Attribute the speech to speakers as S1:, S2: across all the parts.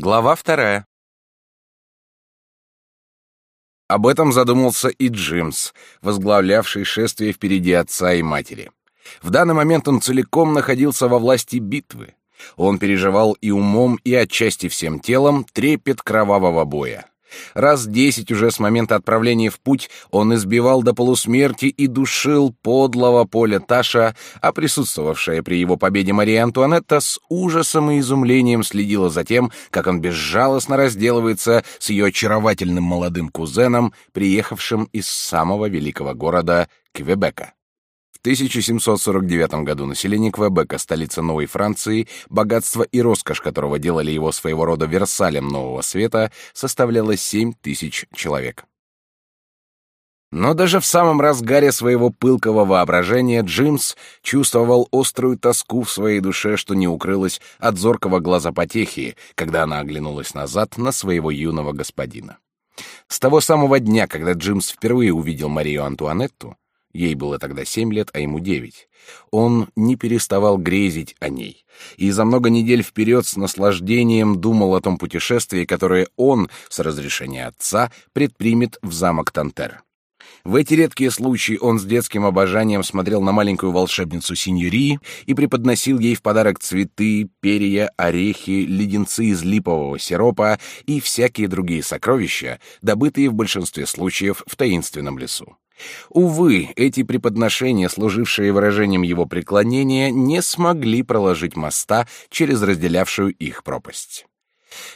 S1: Глава вторая. Об этом задумался и Джимс, возглавлявший шествие впереди отца и матери. В данный момент он целиком находился во власти битвы. Он переживал и умом, и отчасти всем телом трепет кровавого боя. Раз десять уже с момента отправления в путь он избивал до полусмерти и душил подлого поля Таша, а присутствовавшая при его победе Мария Антуанетта с ужасом и изумлением следила за тем, как он безжалостно разделывается с ее очаровательным молодым кузеном, приехавшим из самого великого города Квебека. В 1749 году население Квебека, столица Новой Франции, богатство и роскошь которого делали его своего рода Версалем Нового Света, составляло 7 тысяч человек. Но даже в самом разгаре своего пылкого воображения Джимс чувствовал острую тоску в своей душе, что не укрылось от зоркого глаза потехи, когда она оглянулась назад на своего юного господина. С того самого дня, когда Джимс впервые увидел Марию Антуанетту, Ей было тогда семь лет, а ему девять. Он не переставал грезить о ней. И за много недель вперед с наслаждением думал о том путешествии, которое он, с разрешения отца, предпримет в замок Тантер. В эти редкие случаи он с детским обожанием смотрел на маленькую волшебницу Синьюри и преподносил ей в подарок цветы, перья, орехи, леденцы из липового сиропа и всякие другие сокровища, добытые в большинстве случаев в таинственном лесу. Увы, эти преподношения, служившие выражением его преклонения, не смогли проложить моста через разделявшую их пропасть.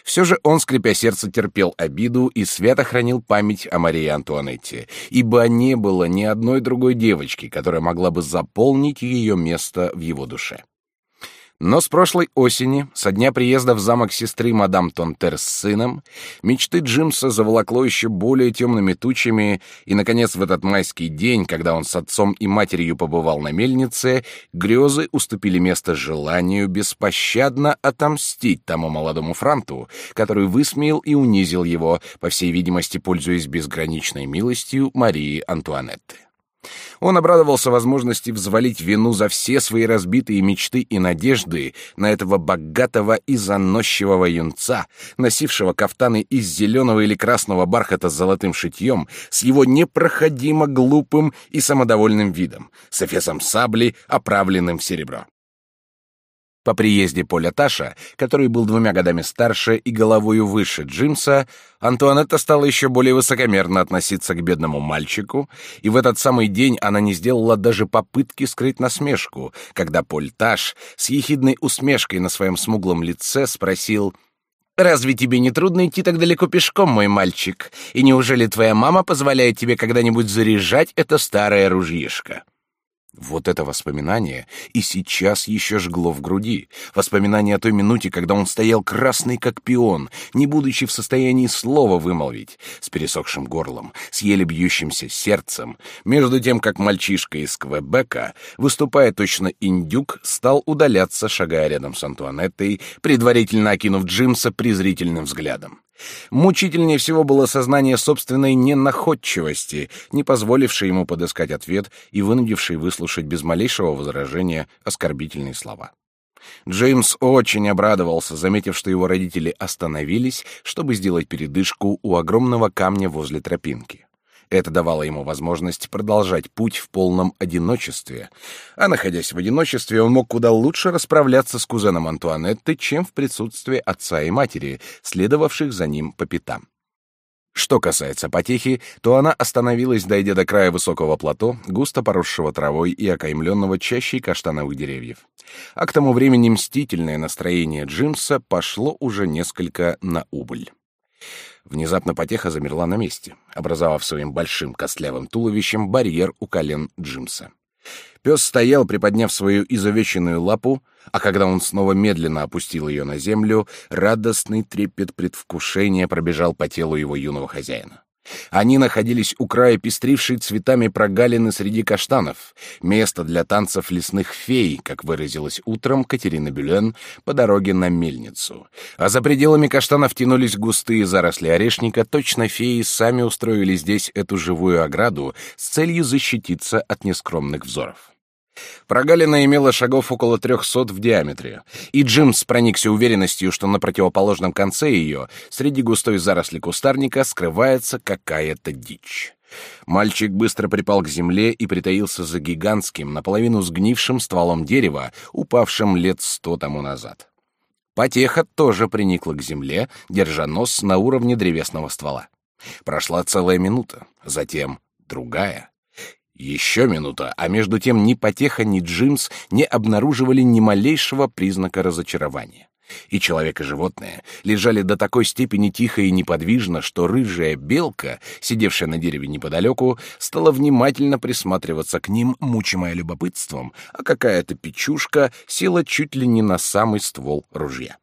S1: Все же он, скрипя сердце, терпел обиду и свято хранил память о Марии Антуанетте, ибо не было ни одной другой девочки, которая могла бы заполнить ее место в его душе. Но с прошлой осени, со дня приезда в замок сестры мадам Тонтер с сыном, мечты Джимса заволокло еще более темными тучами, и, наконец, в этот майский день, когда он с отцом и матерью побывал на мельнице, грезы уступили место желанию беспощадно отомстить тому молодому франту, который высмеял и унизил его, по всей видимости, пользуясь безграничной милостью Марии Антуанетты. Он обрадовался возможности взвалить вину за все свои разбитые мечты и надежды на этого богатого и заносчивого юнца, носившего кафтаны из зеленого или красного бархата с золотым шитьем, с его непроходимо глупым и самодовольным видом, с эфесом сабли, оправленным в серебро. По приезде Поля Таша, который был двумя годами старше и головою выше Джимса, Антуанетта стала еще более высокомерно относиться к бедному мальчику, и в этот самый день она не сделала даже попытки скрыть насмешку, когда Поль Таш с ехидной усмешкой на своем смуглом лице спросил «Разве тебе не трудно идти так далеко пешком, мой мальчик? И неужели твоя мама позволяет тебе когда-нибудь заряжать это старое ружьишко?» Вот это воспоминание и сейчас еще жгло в груди. Воспоминание о той минуте, когда он стоял красный как пион, не будучи в состоянии слова вымолвить, с пересохшим горлом, с еле бьющимся сердцем, между тем, как мальчишка из Квебека, выступая точно индюк, стал удаляться, шагая рядом с Антуанеттой, предварительно окинув Джимса презрительным взглядом. Мучительнее всего было сознание собственной ненаходчивости, не позволившей ему подыскать ответ и вынудившей выслушать без малейшего возражения оскорбительные слова. Джеймс очень обрадовался, заметив, что его родители остановились, чтобы сделать передышку у огромного камня возле тропинки. Это давало ему возможность продолжать путь в полном одиночестве. А находясь в одиночестве, он мог куда лучше расправляться с кузеном Антуанетты, чем в присутствии отца и матери, следовавших за ним по пятам. Что касается потехи, то она остановилась, дойдя до края высокого плато, густо поросшего травой и окаймленного чащей каштановых деревьев. А к тому времени мстительное настроение Джимса пошло уже несколько на убыль. Внезапно потеха замерла на месте, образовав своим большим костлявым туловищем барьер у колен Джимса. Пес стоял, приподняв свою изувеченную лапу, а когда он снова медленно опустил ее на землю, радостный трепет предвкушения пробежал по телу его юного хозяина. Они находились у края пестрившей цветами прогалины среди каштанов, место для танцев лесных фей, как выразилась утром Катерина Бюлен по дороге на мельницу. А за пределами каштанов тянулись густые заросли орешника, точно феи сами устроили здесь эту живую ограду с целью защититься от нескромных взоров. Прогалина имела шагов около трехсот в диаметре, и Джимс проникся уверенностью, что на противоположном конце ее, среди густой заросли кустарника, скрывается какая-то дичь. Мальчик быстро припал к земле и притаился за гигантским, наполовину сгнившим стволом дерева, упавшим лет сто тому назад. Потеха тоже приникла к земле, держа нос на уровне древесного ствола. Прошла целая минута, затем другая. Еще минута, а между тем ни Потеха, ни Джимс не обнаруживали ни малейшего признака разочарования. И человек и животное лежали до такой степени тихо и неподвижно, что рыжая белка, сидевшая на дереве неподалеку, стала внимательно присматриваться к ним, мучимая любопытством, а какая-то печушка села чуть ли не на самый ствол ружья.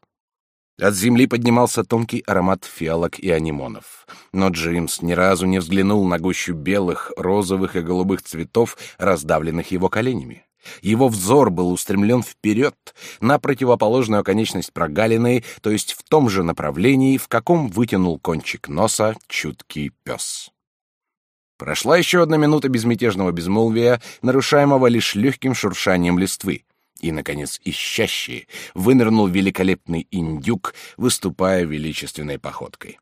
S1: От земли поднимался тонкий аромат фиалок и анимонов. Но Джимс ни разу не взглянул на гущу белых, розовых и голубых цветов, раздавленных его коленями. Его взор был устремлен вперед, на противоположную оконечность прогалины, то есть в том же направлении, в каком вытянул кончик носа чуткий пес. Прошла еще одна минута безмятежного безмолвия, нарушаемого лишь легким шуршанием листвы. И, наконец, ищащий вынырнул великолепный индюк, выступая величественной походкой.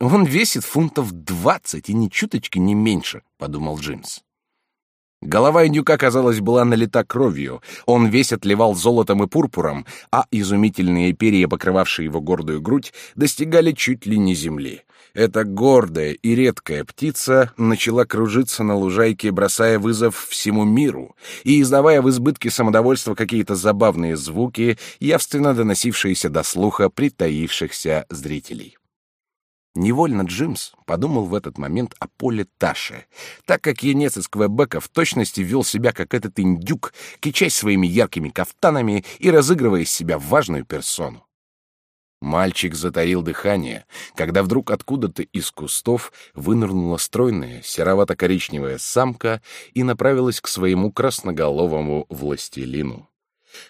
S1: «Он весит фунтов двадцать и ни чуточки не меньше», — подумал Джимс. Голова индюка, казалось, была налита кровью, он весь отливал золотом и пурпуром, а изумительные перья, покрывавшие его гордую грудь, достигали чуть ли не земли. Эта гордая и редкая птица начала кружиться на лужайке, бросая вызов всему миру и издавая в избытке самодовольства какие-то забавные звуки, явственно доносившиеся до слуха притаившихся зрителей. Невольно Джимс подумал в этот момент о Поле Таше, так как енец из Квебека в точности вел себя как этот индюк, кичась своими яркими кафтанами и разыгрывая из себя важную персону. Мальчик затаил дыхание, когда вдруг откуда-то из кустов вынырнула стройная серовато-коричневая самка и направилась к своему красноголовому властелину.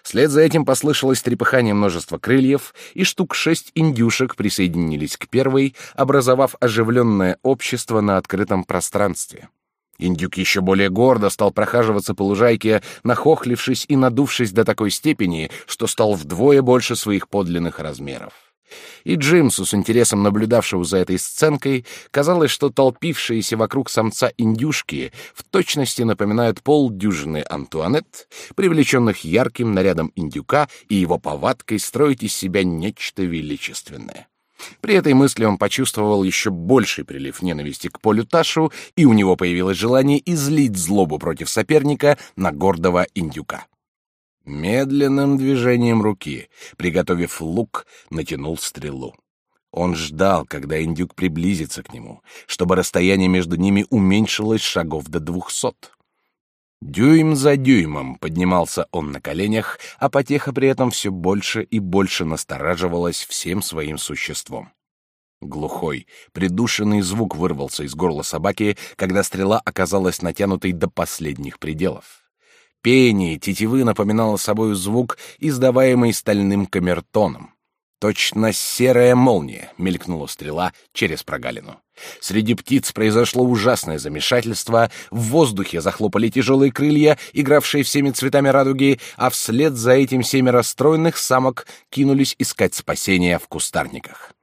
S1: Вслед за этим послышалось трепыхание множества крыльев, и штук шесть индюшек присоединились к первой, образовав оживленное общество на открытом пространстве. Индюк еще более гордо стал прохаживаться по лужайке, нахохлившись и надувшись до такой степени, что стал вдвое больше своих подлинных размеров. И Джимсу, с интересом наблюдавшего за этой сценкой, казалось, что толпившиеся вокруг самца индюшки в точности напоминают полдюжины Антуанет, привлеченных ярким нарядом индюка и его повадкой строить из себя нечто величественное. При этой мысли он почувствовал еще больший прилив ненависти к Полю Ташу, и у него появилось желание излить злобу против соперника на гордого индюка. Медленным движением руки, приготовив лук, натянул стрелу. Он ждал, когда индюк приблизится к нему, чтобы расстояние между ними уменьшилось шагов до двухсот. Дюйм за дюймом поднимался он на коленях, а потеха при этом все больше и больше настораживалась всем своим существом. Глухой, придушенный звук вырвался из горла собаки, когда стрела оказалась натянутой до последних пределов. Пение тетивы напоминало собой звук, издаваемый стальным камертоном. Точно серая молния мелькнула стрела через прогалину. Среди птиц произошло ужасное замешательство, в воздухе захлопали тяжелые крылья, игравшие всеми цветами радуги, а вслед за этим семеро стройных самок кинулись искать спасения в кустарниках.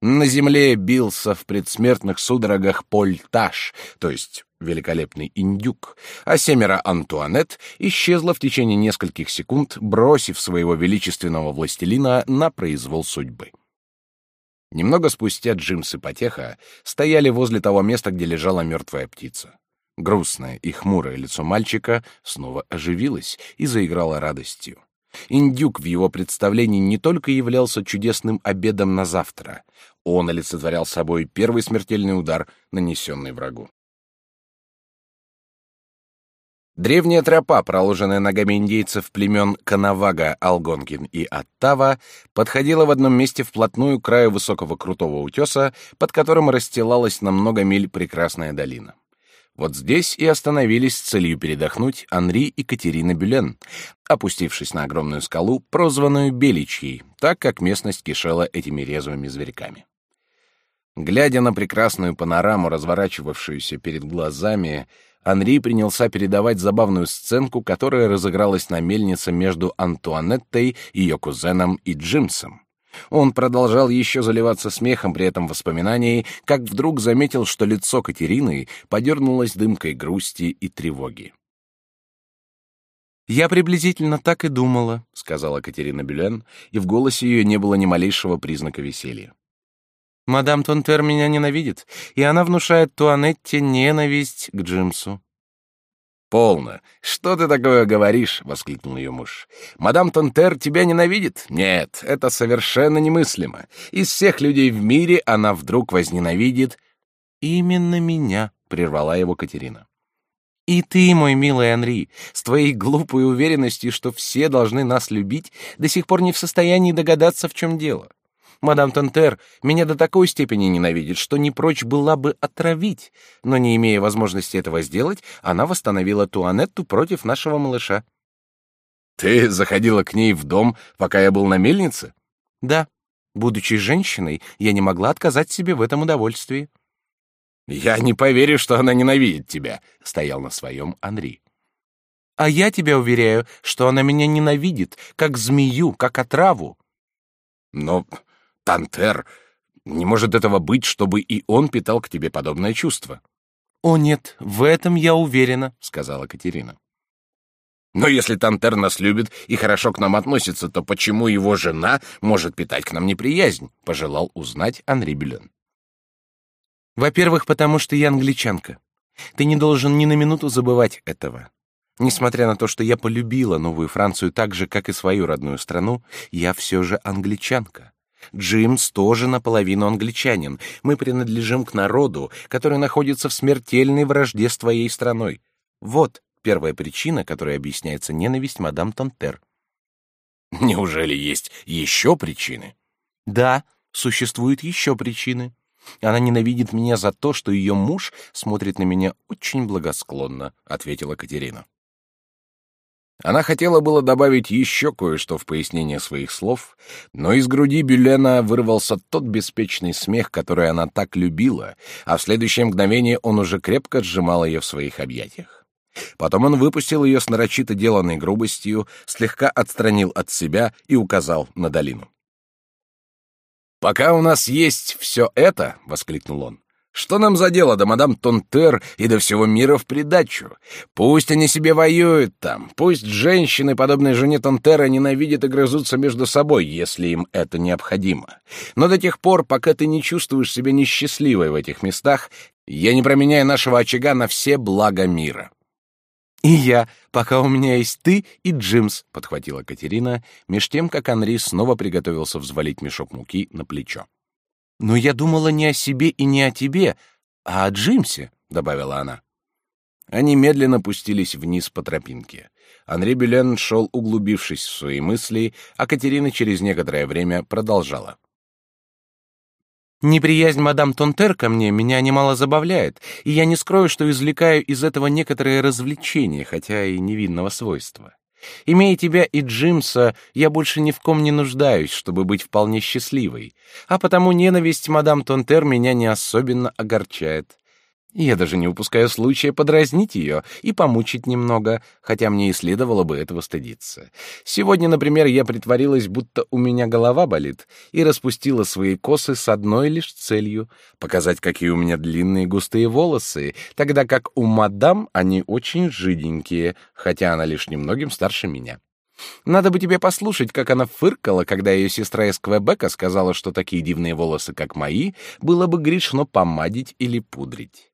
S1: На земле бился в предсмертных судорогах Польтаж, то есть великолепный индюк, а семеро Антуанет исчезла в течение нескольких секунд, бросив своего величественного властелина на произвол судьбы. Немного спустя Джимс и Потеха стояли возле того места, где лежала мертвая птица. Грустное и хмурое лицо мальчика снова оживилось и заиграло радостью. Индюк в его представлении не только являлся чудесным обедом на завтра, он олицетворял собой первый смертельный удар, нанесенный врагу. Древняя тропа, проложенная ногами индейцев племен Канавага, Алгонкин и Оттава, подходила в одном месте вплотную к краю высокого крутого утеса, под которым расстилалась на много миль прекрасная долина. Вот здесь и остановились с целью передохнуть Анри и Катерина Бюлен, опустившись на огромную скалу, прозванную Беличьей, так как местность кишела этими резвыми зверьками. Глядя на прекрасную панораму, разворачивавшуюся перед глазами, Анри принялся передавать забавную сценку, которая разыгралась на мельнице между Антуанеттой, ее кузеном и Джимсом. Он продолжал еще заливаться смехом при этом воспоминании, как вдруг заметил, что лицо Катерины подернулось дымкой грусти и тревоги.
S2: «Я приблизительно так и думала», — сказала Катерина Бюлен, и в голосе ее не было ни малейшего признака веселья. «Мадам Тонтер меня ненавидит, и она внушает Туанетте ненависть к Джимсу.
S1: «Полно! Что ты такое говоришь?» — воскликнул ее муж. «Мадам Тонтер тебя ненавидит? Нет, это совершенно немыслимо. Из всех людей в мире она вдруг возненавидит...»
S2: «Именно меня», — прервала его Катерина. «И ты, мой милый Анри, с твоей глупой уверенностью, что все должны нас любить, до сих пор не в состоянии догадаться, в чем дело. Мадам Тантер меня до такой степени ненавидит, что не прочь была бы отравить, но не имея возможности этого сделать, она восстановила Туанетту против нашего малыша.
S1: Ты заходила к ней в дом, пока я был на мельнице?
S2: Да. Будучи женщиной, я не могла отказать себе в этом удовольствии.
S1: Я не поверю, что она ненавидит тебя, стоял на своем Анри.
S2: А я тебя уверяю, что она меня ненавидит, как змею, как отраву.
S1: Но Тантер, не может этого быть, чтобы и он питал к тебе подобное чувство.
S2: О нет, в этом я уверена, сказала Катерина.
S1: Но если Тантер нас любит и хорошо к нам относится, то почему его жена может питать к нам неприязнь? Пожелал узнать Анри Бюлен.
S2: Во-первых, потому что я англичанка. Ты не должен ни на минуту забывать этого. Несмотря на то, что я полюбила Новую Францию так же, как и свою родную страну, я все же англичанка. Джимс тоже наполовину англичанин. Мы принадлежим к народу, который находится в смертельной вражде с твоей страной. Вот первая причина, которой объясняется ненависть мадам Тантер.
S1: Неужели есть еще причины?
S2: Да, существуют еще причины. Она ненавидит меня за то, что ее муж смотрит на меня очень благосклонно, ответила Катерина.
S1: Она хотела было добавить еще кое-что в пояснение своих слов, но из груди Бюлена вырвался тот беспечный смех, который она так любила, а в следующее мгновение он уже крепко сжимал ее в своих объятиях. Потом он выпустил ее с нарочито деланной грубостью, слегка отстранил от себя и указал на долину. «Пока у нас есть все это», — воскликнул он, что нам за дело до мадам Тонтер и до всего мира в придачу? Пусть они себе воюют там, пусть женщины, подобные жене Тонтера, ненавидят и грызутся между собой, если им это необходимо. Но до тех пор, пока ты не чувствуешь себя несчастливой в этих местах, я не променяю нашего очага на все блага мира».
S2: «И я, пока у меня есть ты и Джимс», — подхватила Катерина, меж тем, как Анри снова приготовился взвалить мешок муки на плечо. «Но я думала не о себе и не о тебе, а о Джимсе», — добавила она.
S1: Они медленно пустились вниз по тропинке. Анри Бюлен шел, углубившись в свои мысли, а Катерина через некоторое время продолжала.
S2: «Неприязнь мадам Тонтер ко мне меня немало забавляет, и я не скрою, что извлекаю из этого некоторое развлечение, хотя и невинного свойства. Имея тебя и Джимса, я больше ни в ком не нуждаюсь, чтобы быть вполне счастливой, а потому ненависть мадам Тонтер меня не особенно огорчает. Я даже не упускаю случая подразнить ее и помучить немного, хотя мне и следовало бы этого стыдиться. Сегодня, например, я притворилась, будто у меня голова болит, и распустила свои косы с одной лишь целью — показать, какие у меня длинные густые волосы, тогда как у мадам они очень жиденькие, хотя она лишь немногим старше меня. Надо бы тебе послушать, как она фыркала, когда ее сестра из Квебека сказала, что такие дивные волосы, как мои, было бы грешно помадить или пудрить.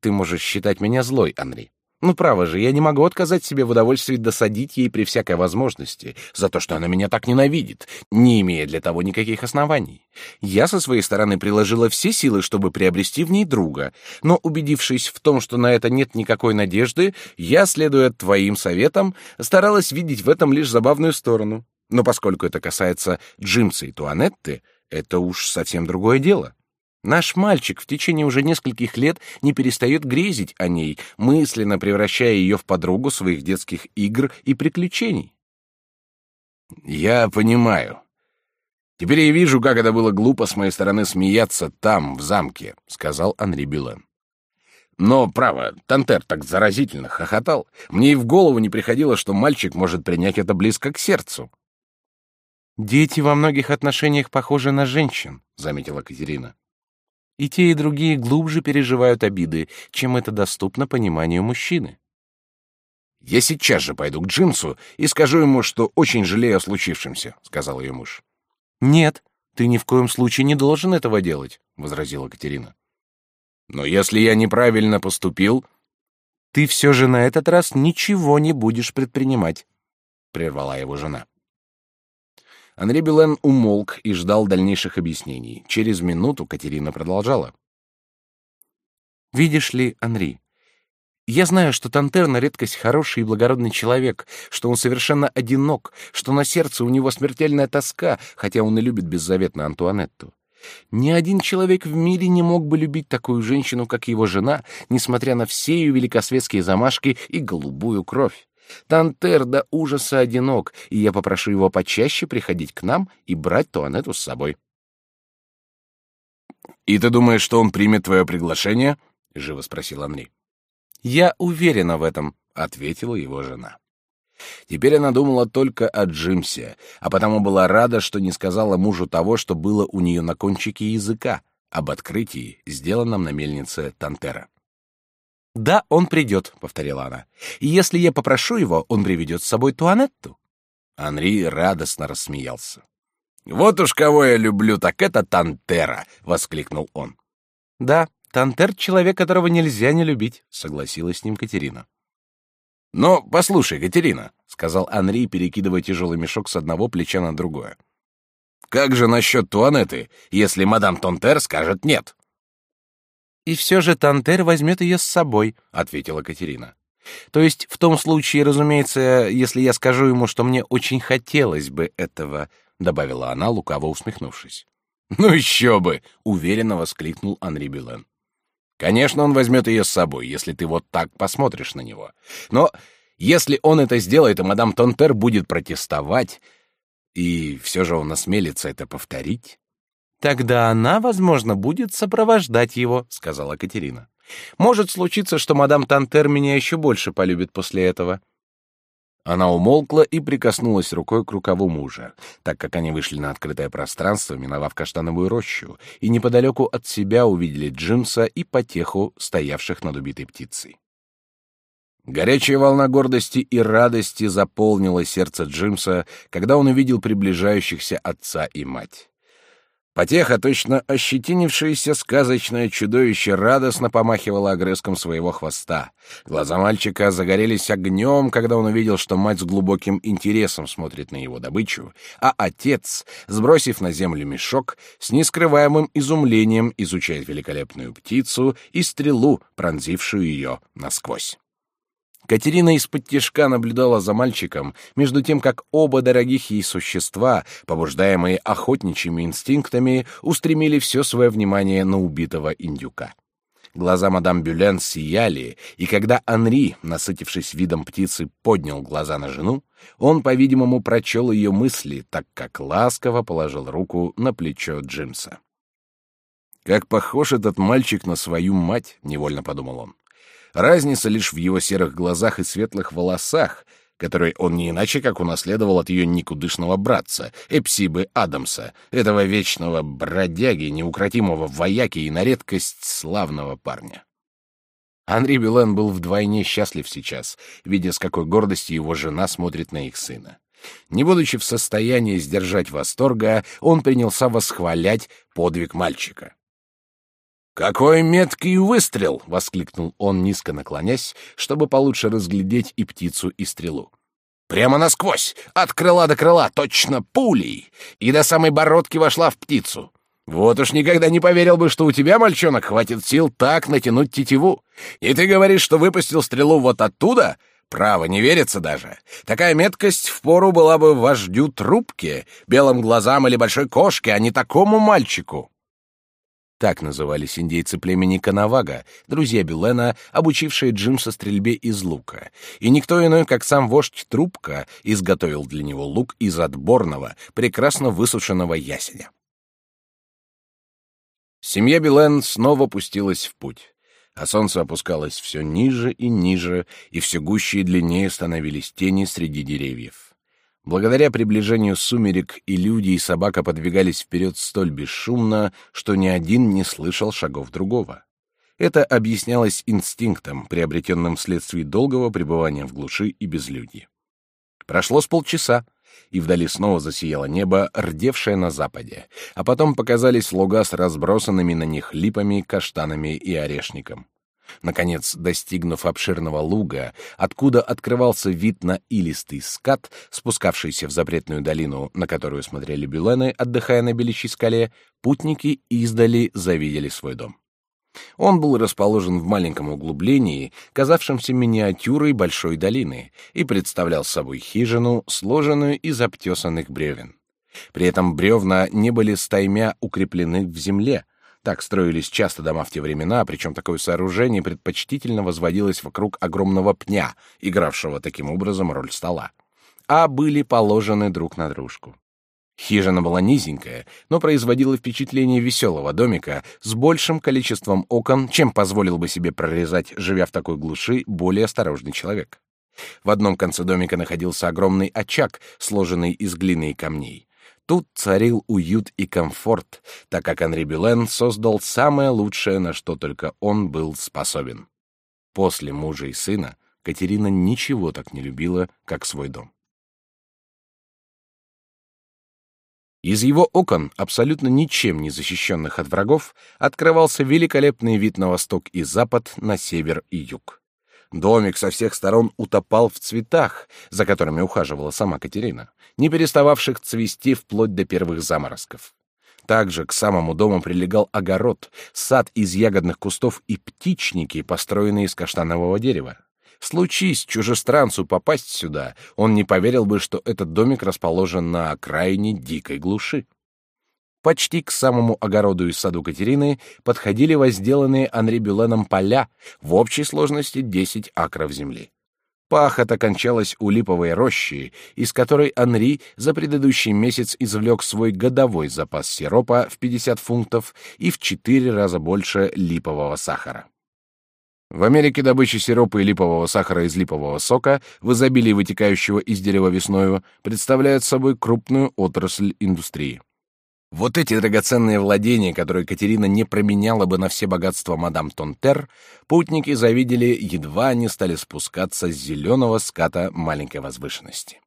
S2: Ты можешь считать меня злой, Анри. Ну, право же, я не могу отказать себе в удовольствии досадить ей при всякой возможности за то, что она меня так ненавидит, не имея для того никаких оснований. Я со своей стороны приложила все силы, чтобы приобрести в ней друга, но, убедившись в том, что на это нет никакой надежды, я, следуя твоим советам, старалась видеть в этом лишь забавную сторону. Но поскольку это касается Джимса и Туанетты, это уж совсем другое дело. Наш мальчик в течение уже нескольких лет не перестает грезить о ней, мысленно превращая ее в подругу своих детских игр и приключений.
S1: Я понимаю. Теперь я вижу, как это было глупо с моей стороны смеяться там, в замке, сказал Анри Бюлен. Но, право, Тантер так заразительно хохотал. Мне и в голову не приходило, что мальчик может принять это близко к сердцу.
S2: «Дети во многих отношениях похожи на женщин», — заметила Катерина. «И те, и другие глубже переживают обиды, чем это доступно пониманию мужчины».
S1: «Я сейчас же пойду к Джимсу и скажу ему, что очень жалею о случившемся», — сказал ее муж.
S2: «Нет, ты ни в коем случае не должен этого делать», — возразила Катерина.
S1: Но если я неправильно поступил,
S2: ты все же на этот раз ничего не будешь предпринимать, прервала его жена.
S1: Анри Белен умолк и ждал дальнейших объяснений. Через минуту Катерина продолжала.
S2: «Видишь ли, Анри, я знаю, что Тантер на редкость хороший и благородный человек, что он совершенно одинок, что на сердце у него смертельная тоска, хотя он и любит беззаветно Антуанетту. Ни один человек в мире не мог бы любить такую женщину, как его жена, несмотря на все ее великосветские замашки и голубую кровь. Тантер до ужаса одинок, и я попрошу его почаще приходить к нам и брать Туанету с собой.
S1: «И ты думаешь, что он примет твое приглашение?» — живо спросил Анри.
S2: «Я уверена в этом», —
S1: ответила его жена. Теперь она думала только о Джимсе, а потому была рада, что не сказала мужу того, что было у нее на кончике языка, об открытии, сделанном на мельнице Тантера.
S2: «Да, он придет», — повторила она. «И если я попрошу его, он приведет с собой Туанетту».
S1: Анри радостно рассмеялся. «Вот уж кого я люблю, так это Тантера!» — воскликнул он.
S2: «Да, Тантер — человек, которого нельзя не любить», — согласилась с ним Катерина.
S1: «Но послушай, Катерина», — сказал Анри, перекидывая тяжелый мешок с одного плеча на другое. «Как же насчет Туанеты, если мадам Тонтер скажет нет?»
S2: «И все же Тантер возьмет ее с собой», — ответила Катерина. «То есть в том случае, разумеется, если я скажу ему, что мне очень хотелось бы этого», — добавила она, лукаво усмехнувшись.
S1: «Ну еще бы!» — уверенно воскликнул Анри Билен. Конечно, он возьмет ее с собой, если ты вот так посмотришь на него. Но если он это сделает, и мадам Тонтер будет протестовать, и все же он осмелится это повторить...
S2: «Тогда она, возможно, будет сопровождать его», — сказала Катерина. «Может случиться, что мадам Тантер меня еще больше полюбит после этого».
S1: Она умолкла и прикоснулась рукой к рукаву мужа, так как они вышли на открытое пространство, миновав каштановую рощу, и неподалеку от себя увидели Джимса и потеху стоявших над убитой птицей. Горячая волна гордости и радости заполнила сердце Джимса, когда он увидел приближающихся отца и мать. Потеха, точно ощетинившееся сказочное чудовище, радостно помахивало огрызком своего хвоста. Глаза мальчика загорелись огнем, когда он увидел, что мать с глубоким интересом смотрит на его добычу, а отец, сбросив на землю мешок, с нескрываемым изумлением изучает великолепную птицу и стрелу, пронзившую ее насквозь. Катерина из-под тишка наблюдала за мальчиком, между тем как оба дорогих ей существа, побуждаемые охотничьими инстинктами, устремили все свое внимание на убитого индюка. Глаза мадам Бюлен сияли, и когда Анри, насытившись видом птицы, поднял глаза на жену, он, по-видимому, прочел ее мысли, так как ласково положил руку на плечо Джимса. «Как похож этот мальчик на свою мать», — невольно подумал он. Разница лишь в его серых глазах и светлых волосах, которые он не иначе как унаследовал от ее никудышного братца, Эпсибы Адамса, этого вечного бродяги, неукротимого вояки и на редкость славного парня. Анри Билен был вдвойне счастлив сейчас, видя, с какой гордостью его жена смотрит на их сына. Не будучи в состоянии сдержать восторга, он принялся восхвалять подвиг мальчика. «Какой меткий выстрел!» — воскликнул он, низко наклонясь, чтобы получше разглядеть и птицу, и стрелу. «Прямо насквозь! От крыла до крыла! Точно пулей! И до самой бородки вошла в птицу! Вот уж никогда не поверил бы, что у тебя, мальчонок, хватит сил так натянуть тетиву! И ты говоришь, что выпустил стрелу вот оттуда?» Право, не верится даже. Такая меткость впору была бы вождю трубки, белым глазам или большой кошке, а не такому мальчику. Так назывались индейцы племени Канавага, друзья Бюлена, обучившие Джимса стрельбе из лука. И никто иной, как сам вождь Трубка, изготовил для него лук из отборного, прекрасно высушенного ясеня. Семья Бюлен снова пустилась в путь. А солнце опускалось все ниже и ниже, и все гуще и длиннее становились тени среди деревьев. Благодаря приближению сумерек и люди, и собака подвигались вперед столь бесшумно, что ни один не слышал шагов другого. Это объяснялось инстинктом, приобретенным вследствие долгого пребывания в глуши и безлюдье. Прошло с полчаса, и вдали снова засияло небо, рдевшее на западе, а потом показались луга с разбросанными на них липами, каштанами и орешником. Наконец, достигнув обширного луга, откуда открывался вид на илистый скат, спускавшийся в запретную долину, на которую смотрели бюлены, отдыхая на беличьей скале, путники издали завидели свой дом. Он был расположен в маленьком углублении, казавшемся миниатюрой большой долины, и представлял собой хижину, сложенную из обтесанных бревен. При этом бревна не были стаймя укреплены в земле, так строились часто дома в те времена, причем такое сооружение предпочтительно возводилось вокруг огромного пня, игравшего таким образом роль стола. А были положены друг на дружку. Хижина была низенькая, но производила впечатление веселого домика с большим количеством окон, чем позволил бы себе прорезать, живя в такой глуши, более осторожный человек. В одном конце домика находился огромный очаг, сложенный из глины и камней. Тут царил уют и комфорт, так как Анри Бюлен создал самое лучшее, на что только он был способен. После мужа и сына Катерина ничего так не любила, как свой дом. Из его окон, абсолютно ничем не защищенных от врагов, открывался великолепный вид на восток и запад, на север и юг. Домик со всех сторон утопал в цветах, за которыми ухаживала сама Катерина, не перестававших цвести вплоть до первых заморозков. Также к самому дому прилегал огород, сад из ягодных кустов и птичники, построенные из каштанового дерева. Случись чужестранцу попасть сюда, он не поверил бы, что этот домик расположен на окраине дикой глуши. Почти к самому огороду и саду Катерины подходили возделанные Анри Бюленом поля в общей сложности 10 акров земли. Пахота кончалась у липовой рощи, из которой Анри за предыдущий месяц извлек свой годовой запас сиропа в 50 фунтов и в 4 раза больше липового сахара. В Америке добыча сиропа и липового сахара из липового сока, в изобилии вытекающего из дерева весною, представляет собой крупную отрасль индустрии. Вот эти драгоценные владения, которые Катерина не променяла бы на все богатства мадам Тонтер, путники завидели, едва они стали спускаться с зеленого ската маленькой возвышенности.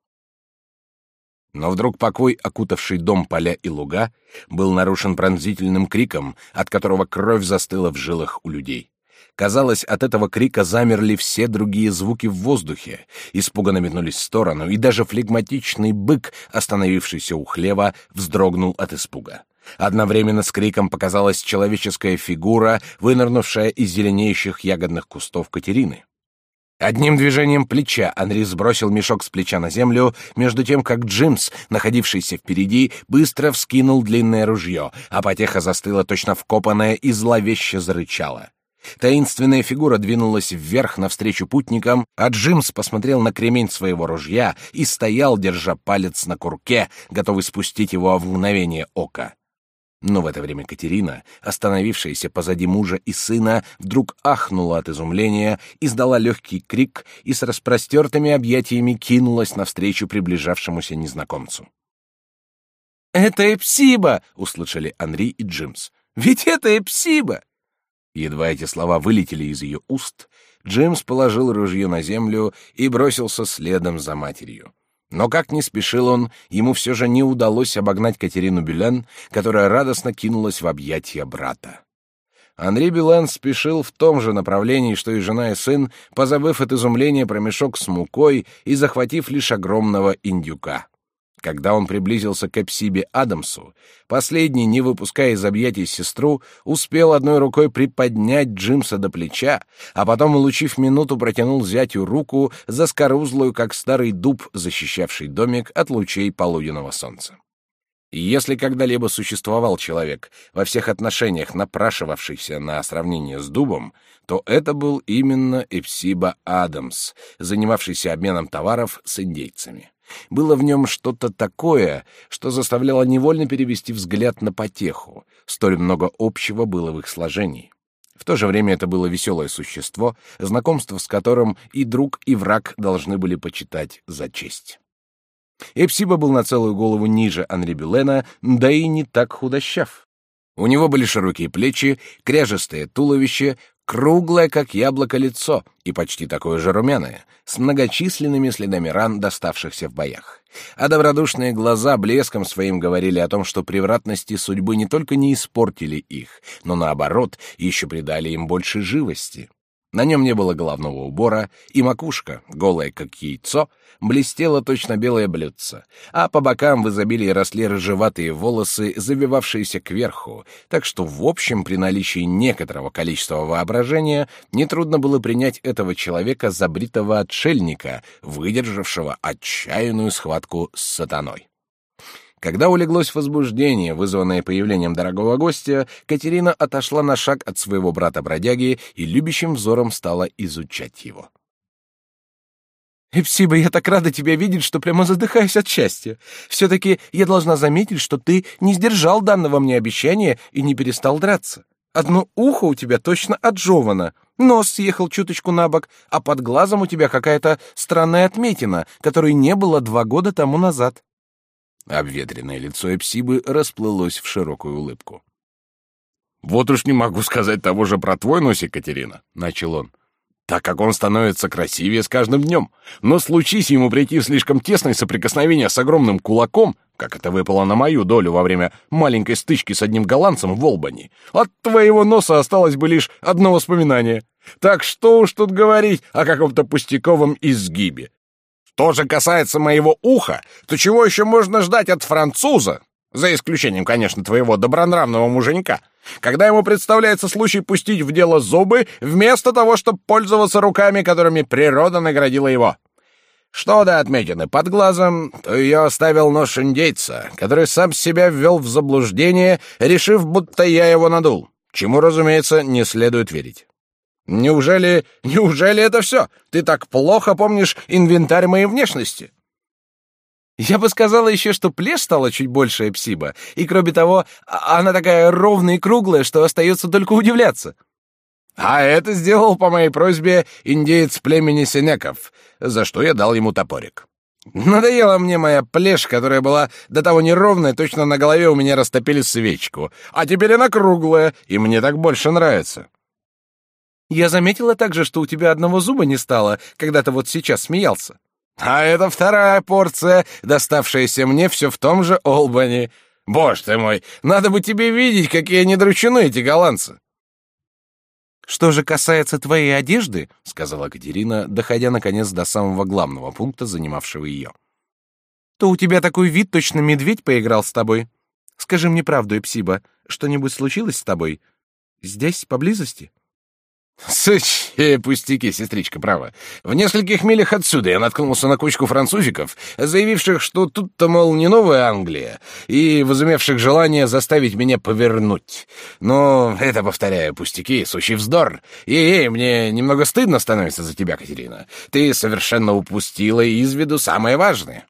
S1: Но вдруг покой, окутавший дом, поля и луга, был нарушен пронзительным криком, от которого кровь застыла в жилах у людей. Казалось, от этого крика замерли все другие звуки в воздухе, испуганно метнулись в сторону, и даже флегматичный бык, остановившийся у хлева, вздрогнул от испуга. Одновременно с криком показалась человеческая фигура, вынырнувшая из зеленеющих ягодных кустов Катерины. Одним движением плеча Анри сбросил мешок с плеча на землю, между тем как Джимс, находившийся впереди, быстро вскинул длинное ружье, а потеха застыла точно вкопанная и зловеще зарычала. Таинственная фигура двинулась вверх навстречу путникам, а Джимс посмотрел на кремень своего ружья и стоял, держа палец на курке, готовый спустить его в мгновение ока. Но в это время Катерина, остановившаяся позади мужа и сына, вдруг ахнула от изумления, издала легкий крик и с распростертыми объятиями кинулась навстречу приближавшемуся незнакомцу. «Это Эпсиба!» — услышали Анри и Джимс. «Ведь это Эпсиба!» Едва эти слова вылетели из ее уст, Джеймс положил ружье на землю и бросился следом за матерью. Но как ни спешил он, ему все же не удалось обогнать Катерину Бюлен, которая радостно кинулась в объятия брата. Анри Бюлен спешил в том же направлении, что и жена и сын, позабыв от изумления про мешок с мукой и захватив лишь огромного индюка. Когда он приблизился к Эпсибе Адамсу, последний, не выпуская из объятий сестру, успел одной рукой приподнять Джимса до плеча, а потом, улучив минуту, протянул зятю руку, заскорузлую, как старый дуб, защищавший домик от лучей полуденного солнца. Если когда-либо существовал человек, во всех отношениях напрашивавшийся на сравнение с дубом, то это был именно Эпсиба Адамс, занимавшийся обменом товаров с индейцами. Было в нем что-то такое, что заставляло невольно перевести взгляд на потеху. Столь много общего было в их сложении. В то же время это было веселое существо, знакомство с которым и друг, и враг должны были почитать за честь. Эпсиба был на целую голову ниже Анри Бюлена, да и не так худощав. У него были широкие плечи, кряжестое туловище, круглое, как яблоко, лицо и почти такое же румяное, с многочисленными следами ран, доставшихся в боях. А добродушные глаза блеском своим говорили о том, что превратности судьбы не только не испортили их, но наоборот, еще придали им больше живости. На нем не было головного убора, и макушка, голая как яйцо, блестела точно белое блюдце, а по бокам в изобилии росли рыжеватые волосы, завивавшиеся кверху, так что в общем при наличии некоторого количества воображения нетрудно было принять этого человека за бритого отшельника, выдержавшего отчаянную схватку с сатаной. Когда улеглось возбуждение, вызванное появлением дорогого гостя, Катерина отошла на шаг от своего брата-бродяги и любящим взором стала изучать его.
S2: «Эпсиба, я так рада тебя видеть, что прямо задыхаюсь от счастья. Все-таки я должна заметить, что ты не сдержал данного мне обещания и не перестал драться. Одно ухо у тебя точно отжевано, нос съехал чуточку на бок, а под глазом у тебя какая-то странная отметина, которой не было два года тому назад.
S1: Обветренное лицо Эпсибы расплылось в широкую улыбку. «Вот уж не могу сказать того же про твой нос, Екатерина», — начал он, «так как он становится красивее с каждым днем. Но случись ему прийти в слишком тесное соприкосновение с огромным кулаком, как это выпало на мою долю во время маленькой стычки с одним голландцем в Олбани, от твоего носа осталось бы лишь одно воспоминание. Так что уж тут говорить о каком-то пустяковом изгибе. Что же касается моего уха, то чего еще можно ждать от француза? За исключением, конечно, твоего добронравного муженька. Когда ему представляется случай пустить в дело зубы, вместо того, чтобы пользоваться руками, которыми природа наградила его. Что до отметины под глазом, то ее оставил нож индейца, который сам себя ввел в заблуждение, решив, будто я его надул, чему, разумеется, не следует верить. Неужели... неужели это все? Ты так плохо помнишь инвентарь моей внешности?»
S2: Я бы сказала еще, что плешь стала чуть больше Эпсиба, и, кроме того, а, она такая ровная и круглая, что остается только удивляться.
S1: А это сделал по моей просьбе индеец племени Сенеков, за что я дал ему топорик. Надоела мне моя плешь, которая была до того неровная, точно на голове у меня растопили свечку, а теперь она круглая, и мне так больше нравится.
S2: Я заметила также, что у тебя одного зуба не стало, когда ты вот сейчас смеялся.
S1: А это вторая порция, доставшаяся мне все в том же Олбани. Боже ты мой, надо бы тебе видеть, какие они дручины, эти голландцы.
S2: Что же касается твоей одежды, сказала Катерина, доходя наконец до самого главного пункта, занимавшего ее, то у тебя такой вид, точно медведь поиграл с тобой. Скажи мне правду, Эпсиба, что-нибудь случилось с тобой? Здесь, поблизости?
S1: Сущие пустяки, сестричка, права. В нескольких милях отсюда я наткнулся на кучку французиков, заявивших, что тут-то, мол, не новая Англия, и возымевших желание заставить меня повернуть. Но это, повторяю, пустяки, сущий вздор. И мне немного стыдно становится за тебя, Катерина. Ты совершенно упустила из виду самое важное.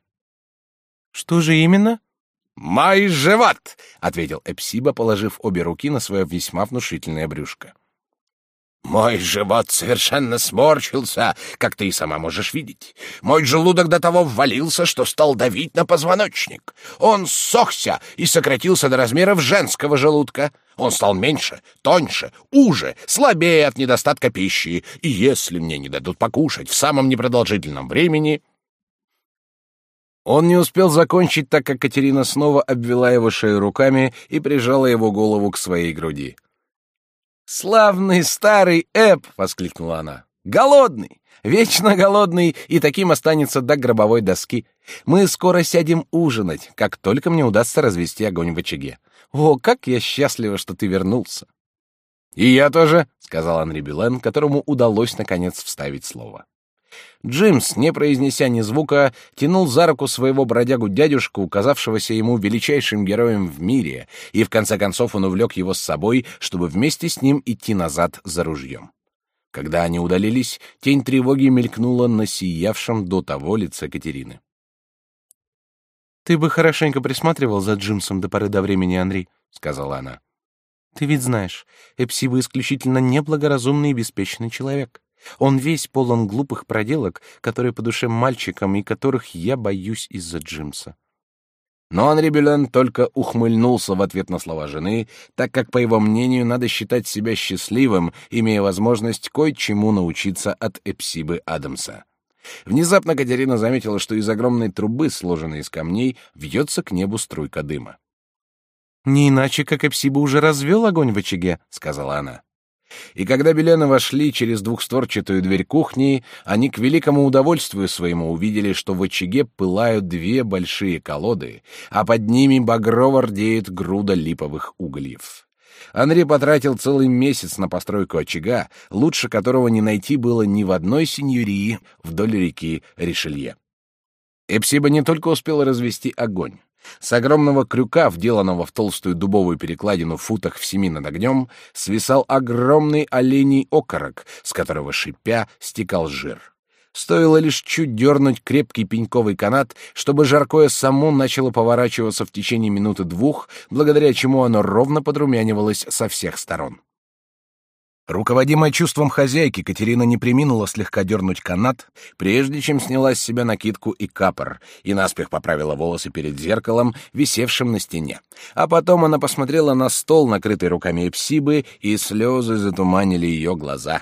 S2: Что же именно?
S1: «Мой живот!» — ответил Эпсиба, положив обе руки на свое весьма внушительное брюшко. Мой живот совершенно сморщился, как ты и сама можешь видеть. Мой желудок до того ввалился, что стал давить на позвоночник. Он ссохся и сократился до размеров женского желудка. Он стал меньше, тоньше, уже, слабее от недостатка пищи. И если мне не дадут покушать в самом непродолжительном времени... Он не успел закончить, так как Катерина снова обвела его шею руками и прижала его голову к своей груди.
S2: «Славный старый Эп!» — воскликнула она. «Голодный! Вечно голодный, и таким останется до гробовой доски. Мы скоро сядем ужинать, как только мне удастся развести огонь в очаге. О, как я счастлива, что ты вернулся!»
S1: «И я тоже», — сказал Анри Билен, которому удалось, наконец, вставить слово. Джимс, не произнеся ни звука, тянул за руку своего бродягу-дядюшку, казавшегося ему величайшим героем в мире, и в конце концов он увлек его с собой, чтобы вместе с ним идти назад за ружьем. Когда они удалились, тень тревоги мелькнула на сиявшем до того лице Катерины.
S2: «Ты бы хорошенько присматривал за Джимсом до поры до времени, Андрей», — сказала она. «Ты ведь знаешь, Эпсиба исключительно неблагоразумный и беспечный человек. Он весь полон глупых проделок, которые по душе мальчикам и которых я боюсь из-за Джимса».
S1: Но Анри Бюлен только ухмыльнулся в ответ на слова жены, так как, по его мнению, надо считать себя счастливым, имея возможность кое-чему научиться от Эпсибы Адамса. Внезапно Катерина заметила, что из огромной трубы, сложенной из камней, вьется к небу струйка дыма.
S2: «Не иначе, как Эпсиба уже развел огонь в очаге», — сказала она.
S1: И когда Белены вошли через двухстворчатую дверь кухни, они к великому удовольствию своему увидели, что в очаге пылают две большие колоды, а под ними багрово рдеет груда липовых угольев. Анри потратил целый месяц на постройку очага, лучше которого не найти было ни в одной сеньории вдоль реки Ришелье. Эпсиба не только успела развести огонь. С огромного крюка, вделанного в толстую дубовую перекладину в футах в семи над огнем, свисал огромный оленей окорок, с которого, шипя, стекал жир. Стоило лишь чуть дернуть крепкий пеньковый канат, чтобы жаркое само начало поворачиваться в течение минуты двух, благодаря чему оно ровно подрумянивалось со всех сторон. Руководимая чувством хозяйки, Катерина не приминула слегка дернуть канат, прежде чем сняла с себя накидку и капор, и наспех поправила волосы перед зеркалом, висевшим на стене. А потом она посмотрела на стол, накрытый руками Эпсибы, и слезы затуманили ее глаза.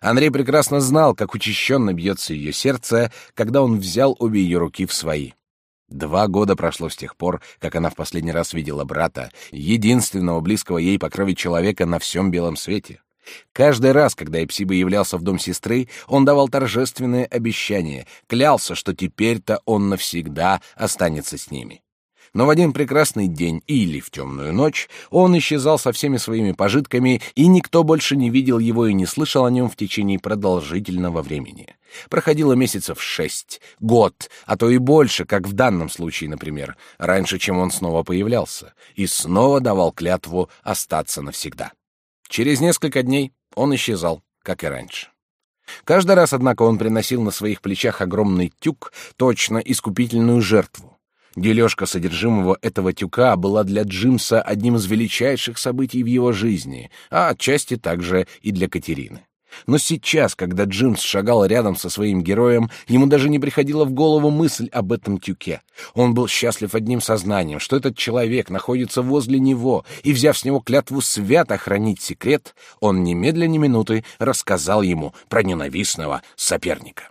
S1: Андрей прекрасно знал, как учащенно бьется ее сердце, когда он взял обе ее руки в свои. Два года прошло с тех пор, как она в последний раз видела брата, единственного близкого ей по крови человека на всем белом свете. Каждый раз, когда Эпсиба являлся в дом сестры, он давал торжественное обещание, клялся, что теперь-то он навсегда останется с ними. Но в один прекрасный день или в темную ночь он исчезал со всеми своими пожитками, и никто больше не видел его и не слышал о нем в течение продолжительного времени. Проходило месяцев шесть, год, а то и больше, как в данном случае, например, раньше, чем он снова появлялся, и снова давал клятву остаться навсегда. Через несколько дней он исчезал, как и раньше. Каждый раз, однако, он приносил на своих плечах огромный тюк, точно искупительную жертву. Дележка содержимого этого тюка была для Джимса одним из величайших событий в его жизни, а отчасти также и для Катерины. Но сейчас, когда Джимс шагал рядом со своим героем, ему даже не приходила в голову мысль об этом тюке. Он был счастлив одним сознанием, что этот человек находится возле него, и, взяв с него клятву свято хранить секрет, он немедленно минуты рассказал ему про ненавистного соперника.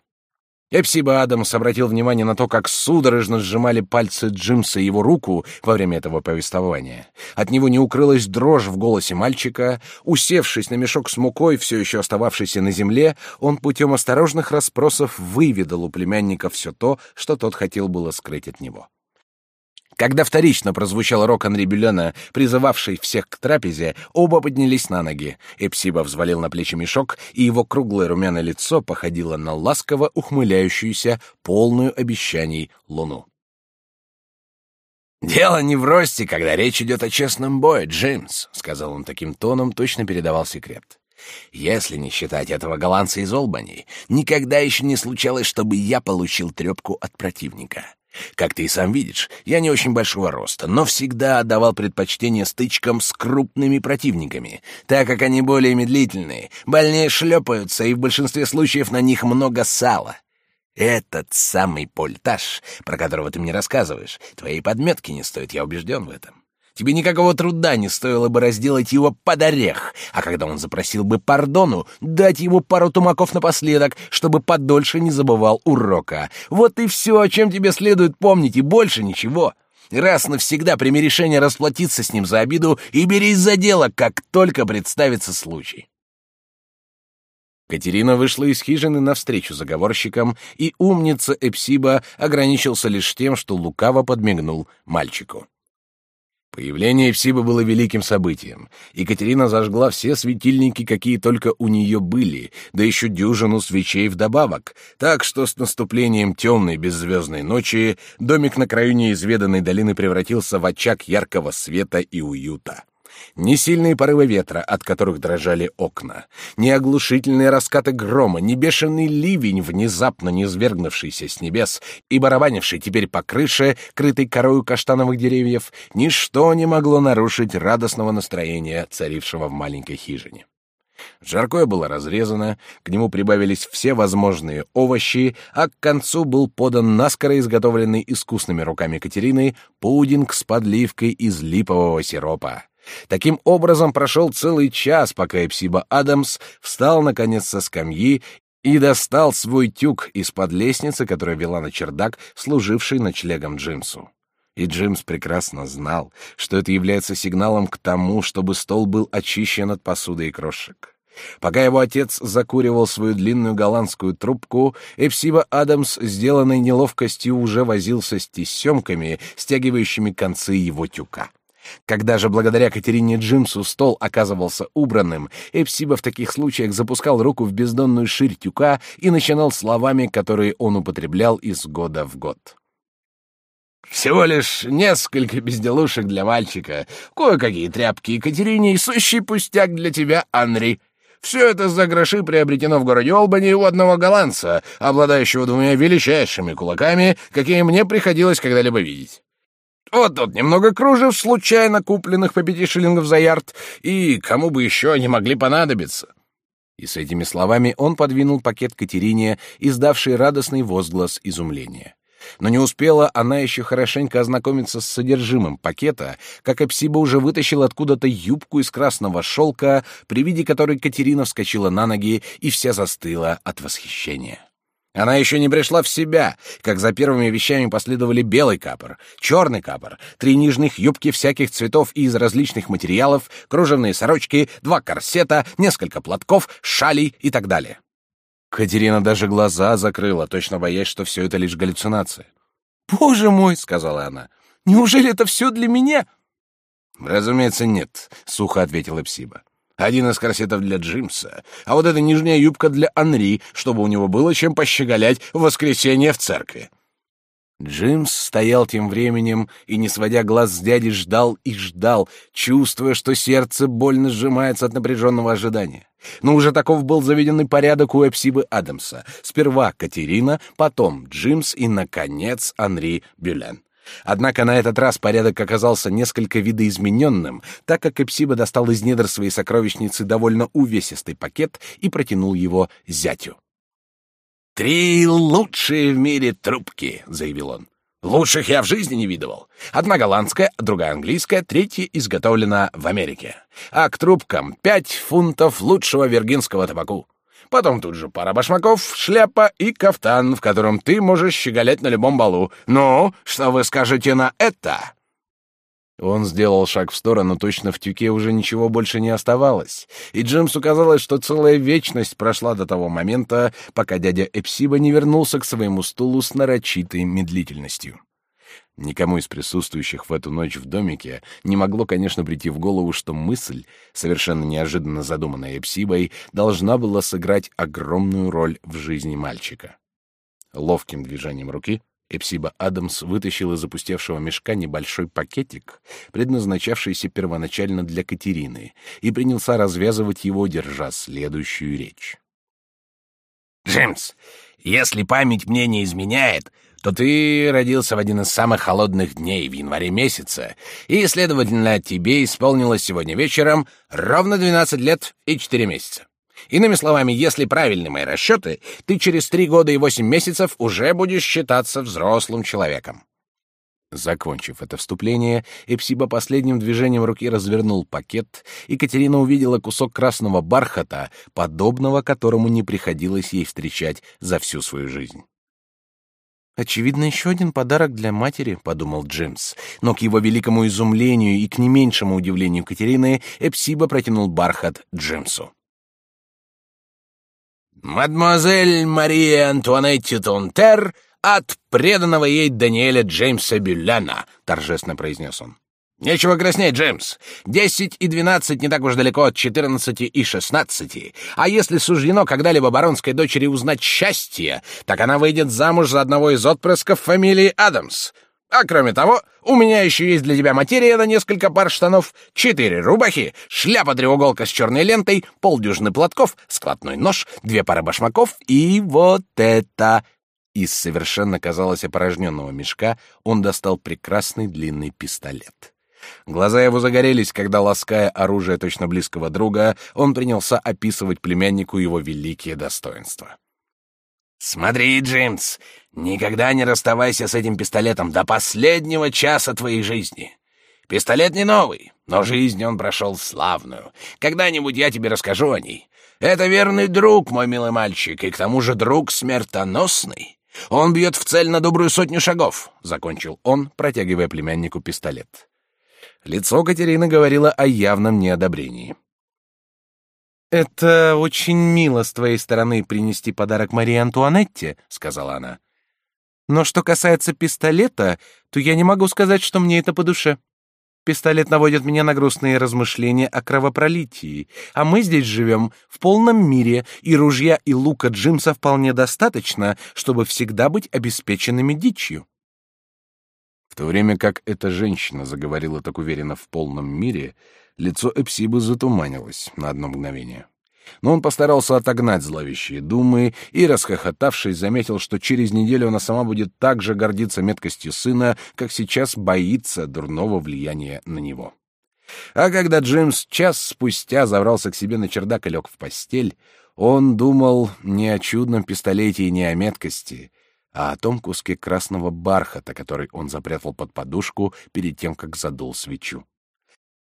S1: Эпсиба Адамс обратил внимание на то, как судорожно сжимали пальцы Джимса его руку во время этого повествования. От него не укрылась дрожь в голосе мальчика. Усевшись на мешок с мукой, все еще остававшийся на земле, он путем осторожных расспросов выведал у племянника все то, что тот хотел было скрыть от него. Когда вторично прозвучал рок Анри Бюлена, призывавший всех к трапезе, оба поднялись на ноги. Эпсиба взвалил на плечи мешок, и его круглое румяное лицо походило на ласково ухмыляющуюся, полную обещаний луну. «Дело не в росте, когда речь идет о честном бое, Джеймс», — сказал он таким тоном, точно передавал секрет. «Если не считать этого голландца из Олбани, никогда еще не случалось, чтобы я получил трепку от противника. Как ты и сам видишь, я не очень большого роста, но всегда отдавал предпочтение стычкам с крупными противниками, так как они более медлительные, больнее шлепаются, и в большинстве случаев на них много сала. Этот самый польтаж, про которого ты мне рассказываешь, твоей подметки не стоит, я убежден в этом. Тебе никакого труда не стоило бы разделать его под орех, а когда он запросил бы пардону, дать ему пару тумаков напоследок, чтобы подольше не забывал урока. Вот и все, о чем тебе следует помнить, и больше ничего. Раз навсегда прими решение расплатиться с ним за обиду и берись за дело, как только представится случай. Катерина вышла из хижины навстречу заговорщикам, и умница Эпсиба ограничился лишь тем, что лукаво подмигнул мальчику. Появление Эфсиба было великим событием. Екатерина зажгла все светильники, какие только у нее были, да еще дюжину свечей вдобавок, так что с наступлением темной беззвездной ночи домик на краю неизведанной долины превратился в очаг яркого света и уюта. Ни сильные порывы ветра, от которых дрожали окна, ни оглушительные раскаты грома, ни бешеный ливень, внезапно низвергнувшийся с небес и барабанивший теперь по крыше, крытой корою каштановых деревьев, ничто не могло нарушить радостного настроения, царившего в маленькой хижине. Жаркое было разрезано, к нему прибавились все возможные овощи, а к концу был подан наскоро изготовленный искусными руками Катерины пудинг с подливкой из липового сиропа. Таким образом прошел целый час, пока Эпсиба Адамс встал наконец со скамьи и достал свой тюк из-под лестницы, которая вела на чердак, служивший ночлегом Джимсу. И Джимс прекрасно знал, что это является сигналом к тому, чтобы стол был очищен от посуды и крошек. Пока его отец закуривал свою длинную голландскую трубку, Эпсиба Адамс, сделанной неловкостью, уже возился с тесемками, стягивающими концы его тюка. Когда же благодаря Катерине Джимсу стол оказывался убранным, Эпсиба в таких случаях запускал руку в бездонную ширь тюка и начинал словами, которые он употреблял из года в год. «Всего лишь несколько безделушек для мальчика, кое-какие тряпки Екатерине и сущий пустяк для тебя, Анри. Все это за гроши приобретено в городе Олбани у одного голландца, обладающего двумя величайшими кулаками, какие мне приходилось когда-либо видеть. Вот тут немного кружев, случайно купленных по пяти шиллингов за ярд, и кому бы еще они могли понадобиться. И с этими словами он подвинул пакет Катерине, издавший радостный возглас изумления. Но не успела она еще хорошенько ознакомиться с содержимым пакета, как Эпсиба уже вытащил откуда-то юбку из красного шелка, при виде которой Катерина вскочила на ноги и вся застыла от восхищения. Она еще не пришла в себя, как за первыми вещами последовали белый капор, черный капор, три нижних юбки всяких цветов и из различных материалов, кружевные сорочки, два корсета, несколько платков, шали и так далее. Катерина даже глаза закрыла, точно боясь, что все это лишь галлюцинация. «Боже мой!» — сказала она. «Неужели это все для меня?» «Разумеется, нет», — сухо ответила Псиба. Один из корсетов для Джимса, а вот эта нижняя юбка для Анри, чтобы у него было чем пощеголять в воскресенье в церкви. Джимс стоял тем временем и, не сводя глаз с дяди, ждал и ждал, чувствуя, что сердце больно сжимается от напряженного ожидания. Но уже таков был заведенный порядок у Эпсибы Адамса. Сперва Катерина, потом Джимс и, наконец, Анри Бюлен. Однако на этот раз порядок оказался несколько видоизмененным, так как Эпсиба достал из недр своей сокровищницы довольно увесистый пакет и протянул его зятю. «Три лучшие в мире трубки», — заявил он. «Лучших я в жизни не видывал. Одна голландская, другая английская, третья изготовлена в Америке. А к трубкам пять фунтов лучшего виргинского табаку. Потом тут же пара башмаков, шляпа и кафтан, в котором ты можешь щеголять на любом балу. Ну, что вы скажете на это?» Он сделал шаг в сторону, точно в тюке уже ничего больше не оставалось, и Джимсу казалось, что целая вечность прошла до того момента, пока дядя Эпсиба не вернулся к своему стулу с нарочитой медлительностью. Никому из присутствующих в эту ночь в домике не могло, конечно, прийти в голову, что мысль, совершенно неожиданно задуманная Эпсибой, должна была сыграть огромную роль в жизни мальчика. Ловким движением руки Эпсиба Адамс вытащил из запустевшего мешка небольшой пакетик, предназначавшийся первоначально для Катерины, и принялся развязывать его, держа следующую речь. «Джеймс, если память мне не изменяет, то ты родился в один из самых холодных дней в январе месяце, и, следовательно, тебе исполнилось сегодня вечером ровно 12 лет и 4 месяца. Иными словами, если правильны мои расчеты, ты через три года и восемь месяцев уже будешь считаться взрослым человеком. Закончив это вступление, Эпсиба последним движением руки развернул пакет, и Катерина увидела кусок красного бархата, подобного которому не приходилось ей встречать за всю свою жизнь. «Очевидно, еще один подарок для матери», — подумал Джимс. Но к его великому изумлению и к не меньшему удивлению Катерины Эпсиба протянул бархат Джимсу. «Мадемуазель Мария Антуанетти Тонтер от преданного ей Даниэля Джеймса Бюлляна», — торжественно произнес он. Нечего краснеть, Джеймс. Десять и двенадцать не так уж далеко от четырнадцати и шестнадцати. А если суждено когда-либо баронской дочери узнать счастье, так она выйдет замуж за одного из отпрысков фамилии Адамс. А кроме того, у меня еще есть для тебя материя на несколько пар штанов, четыре рубахи, шляпа-треуголка с черной лентой, полдюжины платков, складной нож, две пары башмаков и вот это... Из совершенно, казалось, опорожненного мешка он достал прекрасный длинный пистолет. Глаза его загорелись, когда, лаская оружие точно близкого друга, он принялся описывать племяннику его великие достоинства. «Смотри, Джеймс, никогда не расставайся с этим пистолетом до последнего часа твоей жизни. Пистолет не новый, но жизнь он прошел славную. Когда-нибудь я тебе расскажу о ней. Это верный друг, мой милый мальчик, и к тому же друг смертоносный. Он бьет в цель на добрую сотню шагов», — закончил он, протягивая племяннику пистолет. Лицо Катерины говорило о явном неодобрении.
S2: «Это очень мило с твоей стороны принести подарок Марии Антуанетте», — сказала она. «Но что касается пистолета, то я не могу сказать, что мне это по душе. Пистолет наводит меня на грустные размышления о кровопролитии, а мы здесь живем в полном мире, и ружья и лука Джимса вполне достаточно, чтобы всегда быть обеспеченными дичью».
S1: То время как эта женщина заговорила так уверенно в полном мире, Лицо Эпсибы затуманилось на одно мгновение. Но он постарался отогнать зловещие думы и, расхохотавшись, заметил, что через неделю она сама будет так же гордиться меткостью сына, как сейчас боится дурного влияния на него. А когда Джеймс час спустя забрался к себе на чердак и лег в постель, он думал не о чудном пистолете и не о меткости, а о том куске красного бархата, который он запрятал под подушку перед тем, как задул свечу.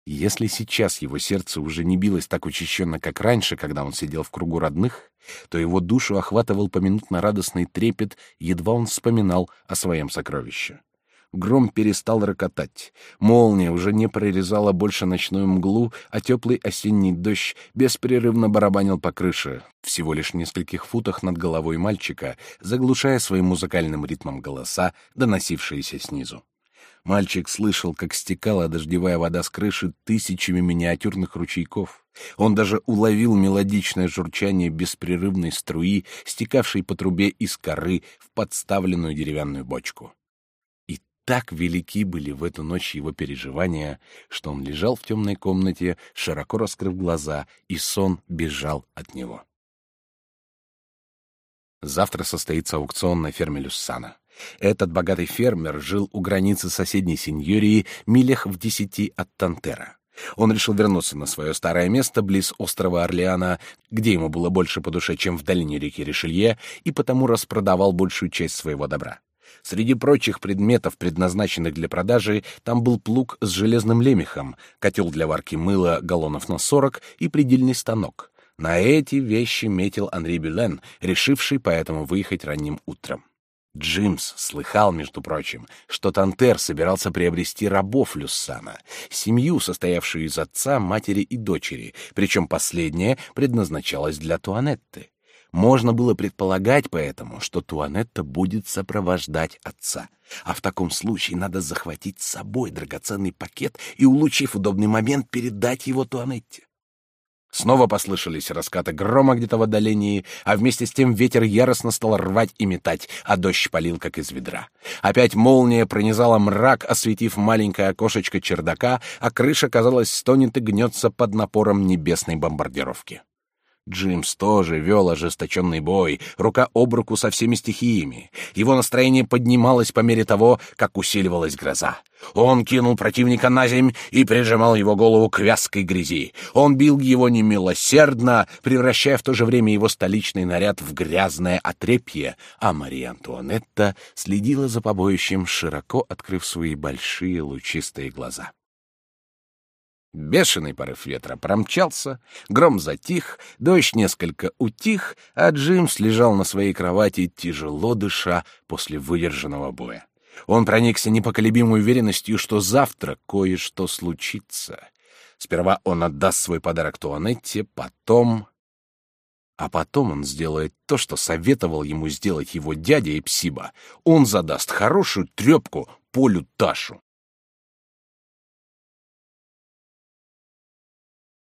S1: Если сейчас его сердце уже не билось так учащенно, как раньше, когда он сидел в кругу родных, то его душу охватывал поминутно радостный трепет, едва он вспоминал о своем сокровище. Гром перестал рокотать, молния уже не прорезала больше ночную мглу, а теплый осенний дождь беспрерывно барабанил по крыше, всего лишь в нескольких футах над головой мальчика, заглушая своим музыкальным ритмом голоса, доносившиеся снизу. Мальчик слышал, как стекала дождевая вода с крыши тысячами миниатюрных ручейков. Он даже уловил мелодичное журчание беспрерывной струи, стекавшей по трубе из коры в подставленную деревянную бочку. Так велики были в эту ночь его переживания, что он лежал в темной комнате, широко раскрыв глаза, и сон бежал от него. Завтра состоится аукцион на ферме Люссана. Этот богатый фермер жил у границы соседней сеньории, милях в десяти от Тантера. Он решил вернуться на свое старое место близ острова Орлеана, где ему было больше по душе, чем в долине реки Ришелье, и потому распродавал большую часть своего добра. Среди прочих предметов, предназначенных для продажи, там был плуг с железным лемехом, котел для варки мыла галлонов на сорок и предельный станок. На эти вещи метил Анри Бюлен, решивший поэтому выехать ранним утром. Джимс слыхал, между прочим, что Тантер собирался приобрести рабов Люссана, семью, состоявшую из отца, матери и дочери, причем последняя предназначалась для Туанетты. Можно было предполагать поэтому, что Туанетта будет сопровождать отца. А в таком случае надо захватить с собой драгоценный пакет и, улучив удобный момент, передать его Туанетте. Снова послышались раскаты грома где-то в отдалении, а вместе с тем ветер яростно стал рвать и метать, а дождь полил, как из ведра. Опять молния пронизала мрак, осветив маленькое окошечко чердака, а крыша, казалось, стонет и гнется под напором небесной бомбардировки. Джимс тоже вел ожесточенный бой, рука об руку со всеми стихиями. Его настроение поднималось по мере того, как усиливалась гроза. Он кинул противника на земь и прижимал его голову к вязкой грязи. Он бил его немилосердно, превращая в то же время его столичный наряд в грязное отрепье, а Мария Антуанетта следила за побоищем, широко открыв свои большие лучистые глаза. Бешеный порыв ветра промчался, гром затих, дождь несколько утих, а Джимс лежал на своей кровати, тяжело дыша после выдержанного боя. Он проникся непоколебимой уверенностью, что завтра кое-что случится. Сперва он отдаст свой подарок Туанетте, потом... А потом он сделает то, что советовал ему сделать его дядя Эпсиба. Он задаст хорошую трепку Полю Ташу.